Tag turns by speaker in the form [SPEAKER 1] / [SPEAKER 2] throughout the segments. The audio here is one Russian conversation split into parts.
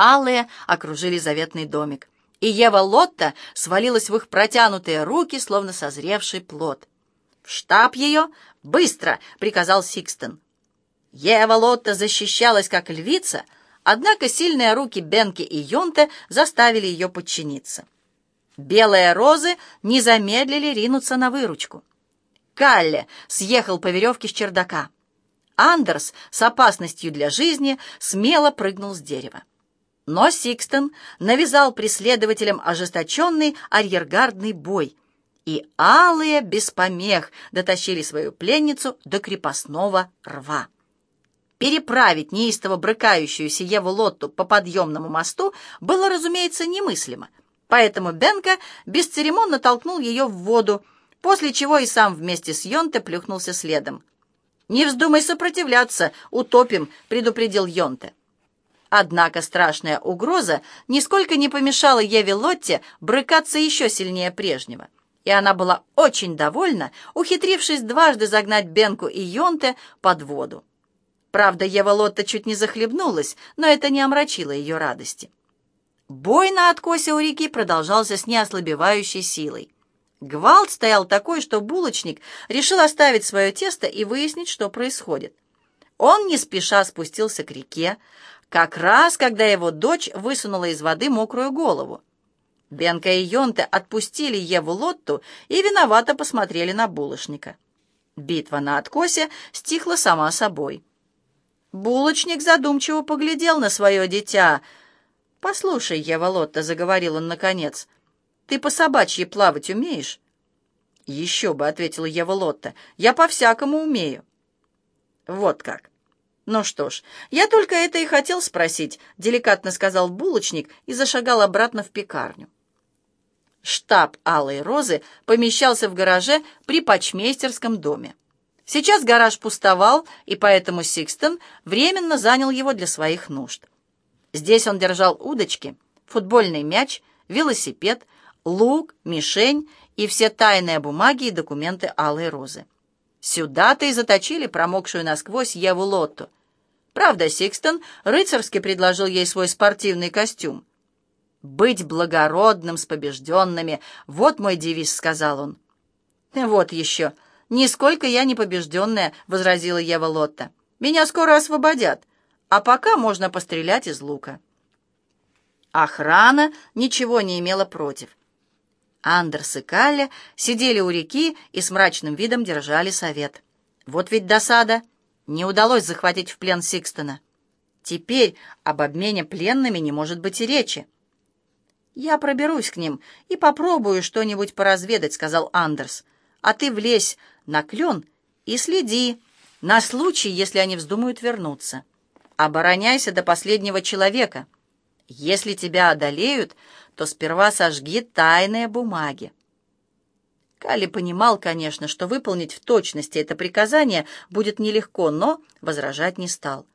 [SPEAKER 1] Алые окружили заветный домик, и Ева Лотта свалилась в их протянутые руки, словно созревший плод. «В штаб ее! Быстро!» — приказал Сикстон. Ева Лотта защищалась, как львица, однако сильные руки Бенки и Йонте заставили ее подчиниться. Белые розы не замедлили ринуться на выручку. Калле съехал по веревке с чердака. Андерс с опасностью для жизни смело прыгнул с дерева. Но Сикстон навязал преследователям ожесточенный арьергардный бой, и алые без помех дотащили свою пленницу до крепостного рва. Переправить неистово брыкающуюся Еву Лотту по подъемному мосту было, разумеется, немыслимо, поэтому Бенка бесцеремонно толкнул ее в воду, после чего и сам вместе с Йонте плюхнулся следом. «Не вздумай сопротивляться, утопим», — предупредил Йонте. Однако страшная угроза нисколько не помешала Еве Лотте брыкаться еще сильнее прежнего, и она была очень довольна, ухитрившись дважды загнать Бенку и Йонте под воду. Правда, Ева Лотта чуть не захлебнулась, но это не омрачило ее радости. Бой на откосе у реки продолжался с неослабевающей силой. Гвалт стоял такой, что булочник решил оставить свое тесто и выяснить, что происходит. Он не спеша спустился к реке, как раз когда его дочь высунула из воды мокрую голову. Бенка и Йонте отпустили Еву Лотту и виновато посмотрели на булочника. Битва на откосе стихла сама собой. Булочник задумчиво поглядел на свое дитя. «Послушай, Ева Лотта», — заговорил он наконец, — ты по собачьи плавать умеешь?» «Еще бы», — ответила Ева Лотта, — «я по-всякому умею». «Вот как». «Ну что ж, я только это и хотел спросить», — деликатно сказал булочник и зашагал обратно в пекарню. Штаб Алой Розы помещался в гараже при почмейстерском доме. Сейчас гараж пустовал, и поэтому Сикстон временно занял его для своих нужд. Здесь он держал удочки, футбольный мяч, велосипед, лук, мишень и все тайные бумаги и документы Алой Розы. Сюда-то и заточили промокшую насквозь Еву Лотту. Правда, Сикстон рыцарски предложил ей свой спортивный костюм. «Быть благородным с побежденными — вот мой девиз», — сказал он. «Вот еще. Нисколько я не побежденная», — возразила Ева Лотта. «Меня скоро освободят, а пока можно пострелять из лука». Охрана ничего не имела против. Андерс и Калля сидели у реки и с мрачным видом держали совет. Вот ведь досада. Не удалось захватить в плен Сикстона. Теперь об обмене пленными не может быть и речи. «Я проберусь к ним и попробую что-нибудь поразведать», — сказал Андерс. «А ты влезь на клен и следи, на случай, если они вздумают вернуться. Обороняйся до последнего человека. Если тебя одолеют, то сперва сожги тайные бумаги. Кали понимал, конечно, что выполнить в точности это приказание будет нелегко, но возражать не стал.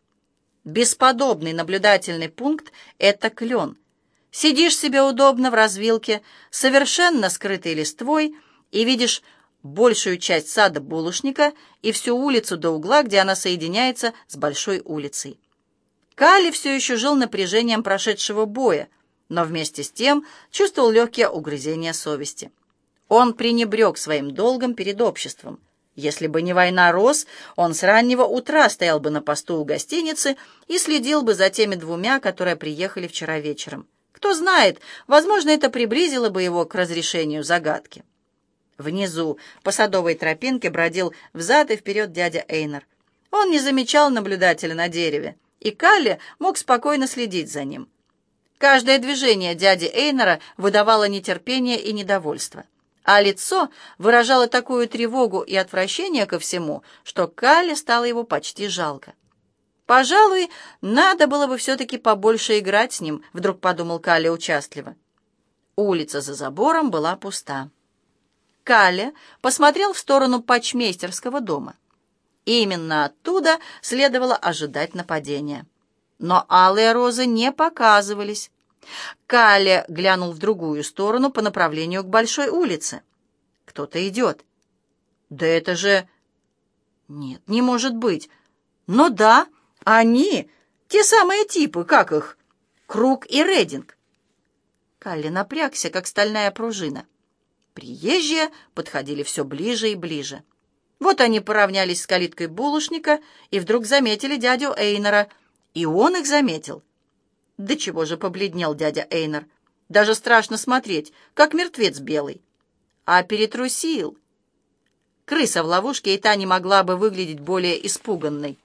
[SPEAKER 1] Бесподобный наблюдательный пункт — это клен. Сидишь себе удобно в развилке, совершенно скрытой листвой, и видишь большую часть сада булочника и всю улицу до угла, где она соединяется с большой улицей. Кали все еще жил напряжением прошедшего боя, но вместе с тем чувствовал легкие угрызения совести. Он пренебрег своим долгом перед обществом. Если бы не война Рос, он с раннего утра стоял бы на посту у гостиницы и следил бы за теми двумя, которые приехали вчера вечером. Кто знает, возможно, это приблизило бы его к разрешению загадки. Внизу по садовой тропинке бродил взад и вперед дядя Эйнер. Он не замечал наблюдателя на дереве, и Калли мог спокойно следить за ним. Каждое движение дяди Эйнера выдавало нетерпение и недовольство, а лицо выражало такую тревогу и отвращение ко всему, что Калле стало его почти жалко. «Пожалуй, надо было бы все-таки побольше играть с ним», — вдруг подумал Калли участливо. Улица за забором была пуста. Калле посмотрел в сторону почмейстерского дома. Именно оттуда следовало ожидать нападения. Но алые розы не показывались. Кале глянул в другую сторону по направлению к большой улице. Кто-то идет. Да это же... Нет, не может быть. Но да, они, те самые типы, как их? Круг и Рединг. Калли напрягся, как стальная пружина. Приезжие подходили все ближе и ближе. Вот они поравнялись с калиткой булочника и вдруг заметили дядю Эйнера. И он их заметил. Да чего же побледнел дядя Эйнер. Даже страшно смотреть, как мертвец белый. А перетрусил. Крыса в ловушке и та не могла бы выглядеть более испуганной.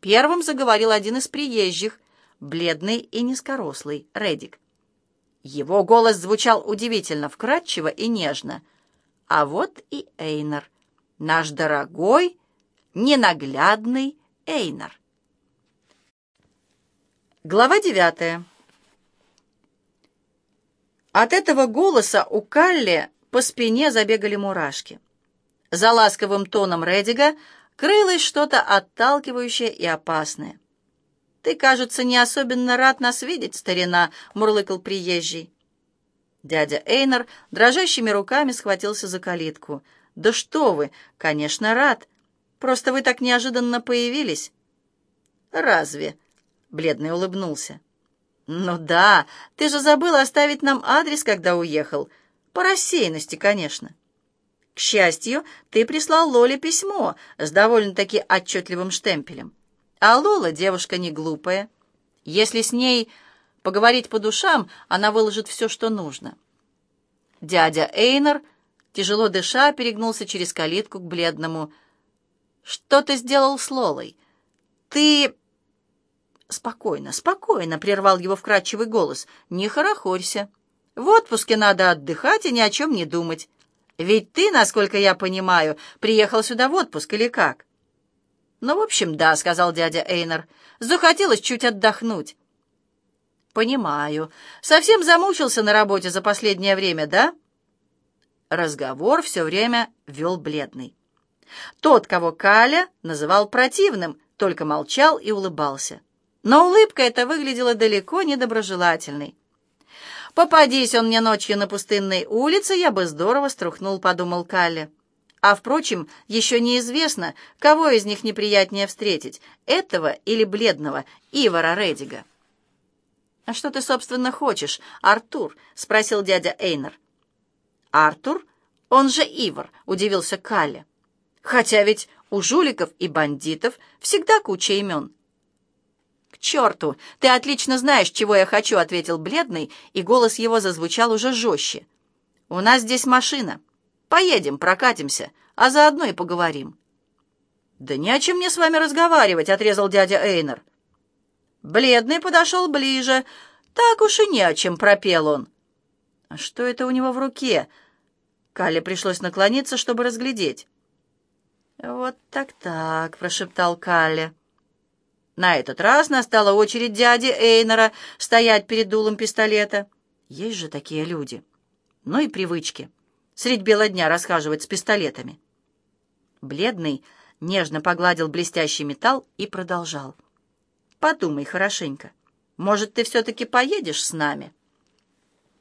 [SPEAKER 1] Первым заговорил один из приезжих, бледный и низкорослый, Редик. Его голос звучал удивительно вкрадчиво и нежно. А вот и Эйнер, наш дорогой, ненаглядный Эйнер. Глава девятая. От этого голоса у Калли по спине забегали мурашки. За ласковым тоном Редига крылось что-то отталкивающее и опасное. «Ты, кажется, не особенно рад нас видеть, старина», — мурлыкал приезжий. Дядя Эйнер дрожащими руками схватился за калитку. «Да что вы! Конечно, рад! Просто вы так неожиданно появились!» «Разве?» — бледный улыбнулся. «Ну да, ты же забыл оставить нам адрес, когда уехал. По рассеянности, конечно». К счастью, ты прислал Лоле письмо с довольно-таки отчетливым штемпелем. А Лола девушка не глупая. Если с ней поговорить по душам, она выложит все, что нужно. Дядя Эйнер, тяжело дыша, перегнулся через калитку к бледному. «Что ты сделал с Лолой? Ты...» «Спокойно, спокойно», — прервал его вкрадчивый голос. «Не хорохорься. В отпуске надо отдыхать и ни о чем не думать. Ведь ты, насколько я понимаю, приехал сюда в отпуск или как?» «Ну, в общем, да», — сказал дядя Эйнер. «Захотелось чуть отдохнуть». «Понимаю. Совсем замучился на работе за последнее время, да?» Разговор все время вел бледный. Тот, кого Каля называл противным, только молчал и улыбался. Но улыбка эта выглядела далеко недоброжелательной. «Попадись он мне ночью на пустынной улице, я бы здорово струхнул», — подумал Калли. А, впрочем, еще неизвестно, кого из них неприятнее встретить, этого или бледного Ивара Редига. «А что ты, собственно, хочешь, Артур?» — спросил дядя Эйнер. «Артур? Он же Ивар», — удивился Калли. «Хотя ведь у жуликов и бандитов всегда куча имен». «К черту! Ты отлично знаешь, чего я хочу», — ответил бледный, и голос его зазвучал уже жестче. «У нас здесь машина. Поедем, прокатимся, а заодно и поговорим». «Да не о чем мне с вами разговаривать», — отрезал дядя Эйнер. Бледный подошел ближе. «Так уж и не о чем», — пропел он. «А что это у него в руке?» Кале пришлось наклониться, чтобы разглядеть. «Вот так-так», — прошептал Калле. На этот раз настала очередь дяди Эйнера стоять перед дулом пистолета. Есть же такие люди. Ну и привычки. Средь бела дня расхаживать с пистолетами. Бледный нежно погладил блестящий металл и продолжал. «Подумай хорошенько. Может, ты все-таки поедешь с нами?»